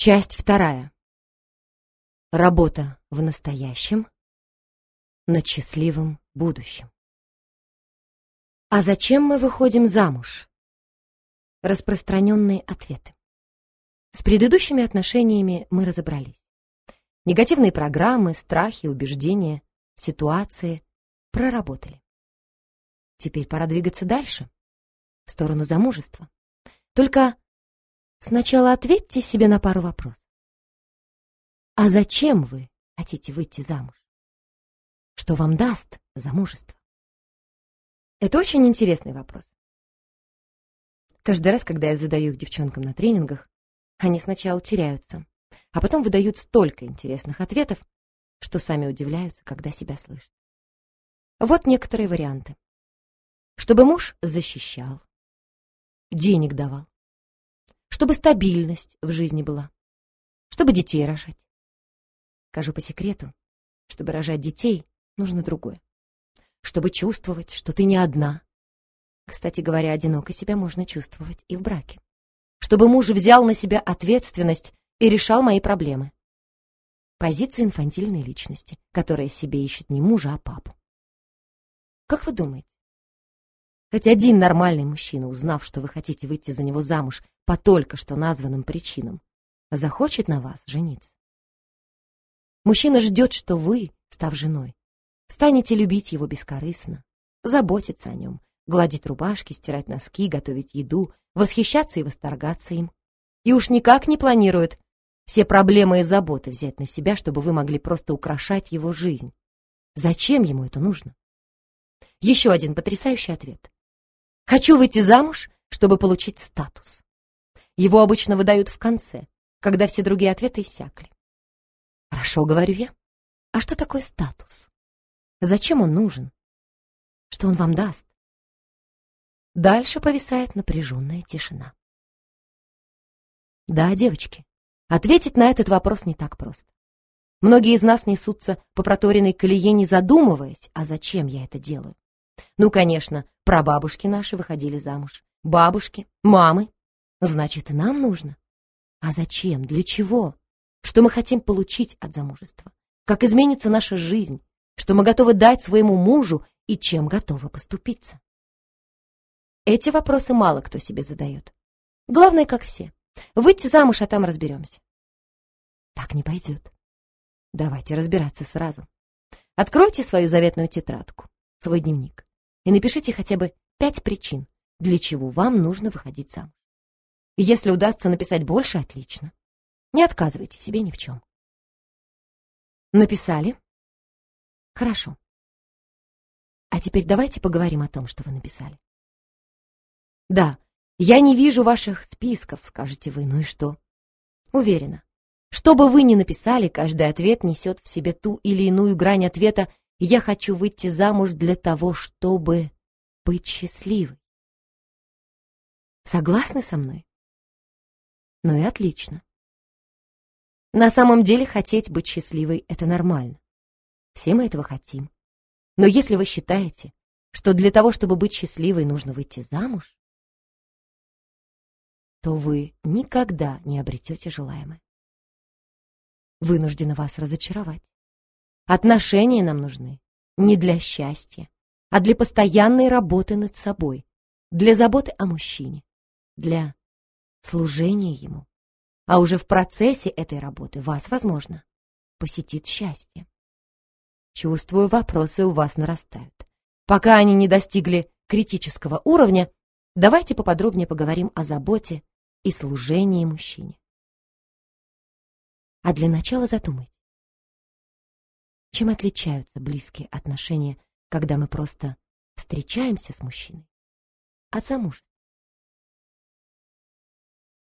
Часть вторая. Работа в настоящем над счастливым будущим. А зачем мы выходим замуж? Распространенные ответы. С предыдущими отношениями мы разобрались. Негативные программы, страхи, убеждения, ситуации проработали. Теперь пора двигаться дальше, в сторону замужества. Только Сначала ответьте себе на пару вопросов. А зачем вы хотите выйти замуж? Что вам даст замужество? Это очень интересный вопрос. Каждый раз, когда я задаю их девчонкам на тренингах, они сначала теряются, а потом выдают столько интересных ответов, что сами удивляются, когда себя слышат. Вот некоторые варианты. Чтобы муж защищал, денег давал, чтобы стабильность в жизни была, чтобы детей рожать. Скажу по секрету, чтобы рожать детей, нужно другое. Чтобы чувствовать, что ты не одна. Кстати говоря, одиноко себя можно чувствовать и в браке. Чтобы муж взял на себя ответственность и решал мои проблемы. Позиция инфантильной личности, которая себе ищет не мужа, а папу. Как вы думаете, Хоть один нормальный мужчина, узнав, что вы хотите выйти за него замуж по только что названным причинам, захочет на вас жениться. Мужчина ждет, что вы, став женой, станете любить его бескорыстно, заботиться о нем, гладить рубашки, стирать носки, готовить еду, восхищаться и восторгаться им. И уж никак не планирует все проблемы и заботы взять на себя, чтобы вы могли просто украшать его жизнь. Зачем ему это нужно? Еще один потрясающий ответ. Хочу выйти замуж, чтобы получить статус. Его обычно выдают в конце, когда все другие ответы иссякли. Хорошо, говорю я. А что такое статус? Зачем он нужен? Что он вам даст? Дальше повисает напряженная тишина. Да, девочки, ответить на этот вопрос не так просто. Многие из нас несутся по проторенной колее, не задумываясь, а зачем я это делаю. Ну, конечно, прабабушки наши выходили замуж. Бабушки, мамы. Значит, и нам нужно. А зачем? Для чего? Что мы хотим получить от замужества? Как изменится наша жизнь? Что мы готовы дать своему мужу и чем готовы поступиться? Эти вопросы мало кто себе задает. Главное, как все. Выйти замуж, а там разберемся. Так не пойдет. Давайте разбираться сразу. Откройте свою заветную тетрадку, свой дневник и напишите хотя бы пять причин, для чего вам нужно выходить замуж. Если удастся написать больше, отлично. Не отказывайте себе ни в чем. Написали? Хорошо. А теперь давайте поговорим о том, что вы написали. Да, я не вижу ваших списков, скажете вы, ну и что? Уверена, что бы вы ни написали, каждый ответ несет в себе ту или иную грань ответа я хочу выйти замуж для того, чтобы быть счастливой. Согласны со мной? Ну и отлично. На самом деле хотеть быть счастливой — это нормально. Все мы этого хотим. Но если вы считаете, что для того, чтобы быть счастливой, нужно выйти замуж, то вы никогда не обретете желаемое. Вынуждена вас разочаровать. Отношения нам нужны не для счастья, а для постоянной работы над собой, для заботы о мужчине, для служения ему. А уже в процессе этой работы вас, возможно, посетит счастье. Чувствую, вопросы у вас нарастают. Пока они не достигли критического уровня, давайте поподробнее поговорим о заботе и служении мужчине. А для начала задумайтесь. Чем отличаются близкие отношения, когда мы просто встречаемся с мужчиной, от замужества?